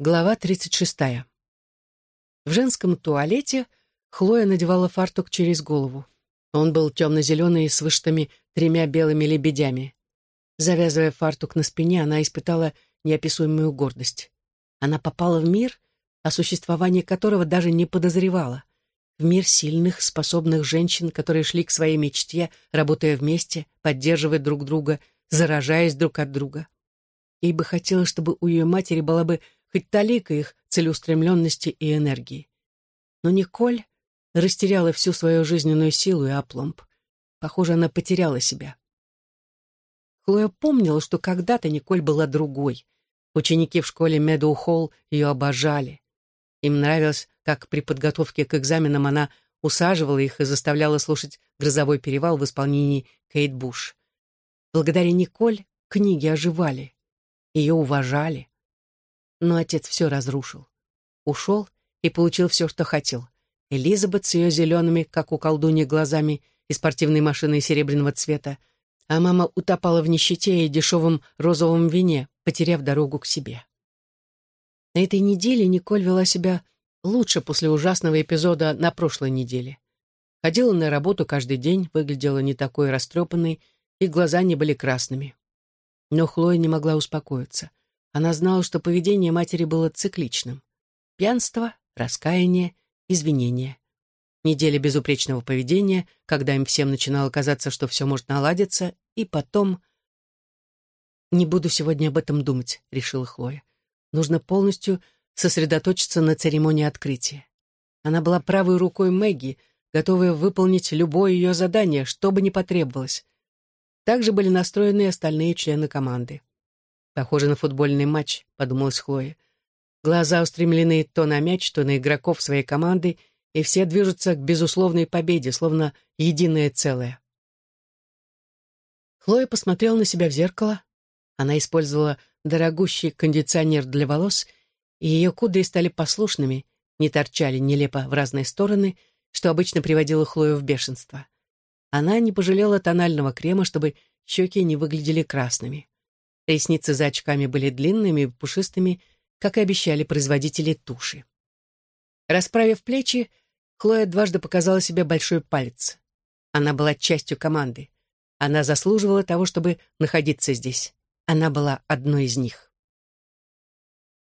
Глава 36. В женском туалете Хлоя надевала фартук через голову. Он был темно-зеленый с вышитыми тремя белыми лебедями. Завязывая фартук на спине, она испытала неописуемую гордость. Она попала в мир, о существовании которого даже не подозревала. В мир сильных, способных женщин, которые шли к своей мечте, работая вместе, поддерживая друг друга, заражаясь друг от друга. Ей бы хотелось, чтобы у ее матери была бы хоть талика их целеустремленности и энергии. Но Николь растеряла всю свою жизненную силу и опломб. Похоже, она потеряла себя. Хлоя помнила, что когда-то Николь была другой. Ученики в школе Медоу-Холл ее обожали. Им нравилось, как при подготовке к экзаменам она усаживала их и заставляла слушать «Грозовой перевал» в исполнении Кейт Буш. Благодаря Николь книги оживали. Ее уважали. Но отец все разрушил. Ушел и получил все, что хотел. Элизабет с ее зелеными, как у колдуньи, глазами и спортивной машиной серебряного цвета, а мама утопала в нищете и дешевом розовом вине, потеряв дорогу к себе. На этой неделе Николь вела себя лучше после ужасного эпизода на прошлой неделе. Ходила на работу каждый день, выглядела не такой растрепанной, и глаза не были красными. Но Хлоя не могла успокоиться. Она знала, что поведение матери было цикличным. Пьянство, раскаяние, извинения. Неделя безупречного поведения, когда им всем начинало казаться, что все может наладиться, и потом... «Не буду сегодня об этом думать», — решила Хлоя. «Нужно полностью сосредоточиться на церемонии открытия». Она была правой рукой Мэгги, готовая выполнить любое ее задание, что бы ни потребовалось. Также были настроены остальные члены команды. «Похоже на футбольный матч», — подумалась Хлоя. Глаза устремлены то на мяч, то на игроков своей команды, и все движутся к безусловной победе, словно единое целое. Хлоя посмотрела на себя в зеркало. Она использовала дорогущий кондиционер для волос, и ее кудри стали послушными, не торчали нелепо в разные стороны, что обычно приводило Хлою в бешенство. Она не пожалела тонального крема, чтобы щеки не выглядели красными. Ресницы за очками были длинными и пушистыми, как и обещали производители туши. Расправив плечи, Хлоя дважды показала себе большой палец. Она была частью команды. Она заслуживала того, чтобы находиться здесь. Она была одной из них.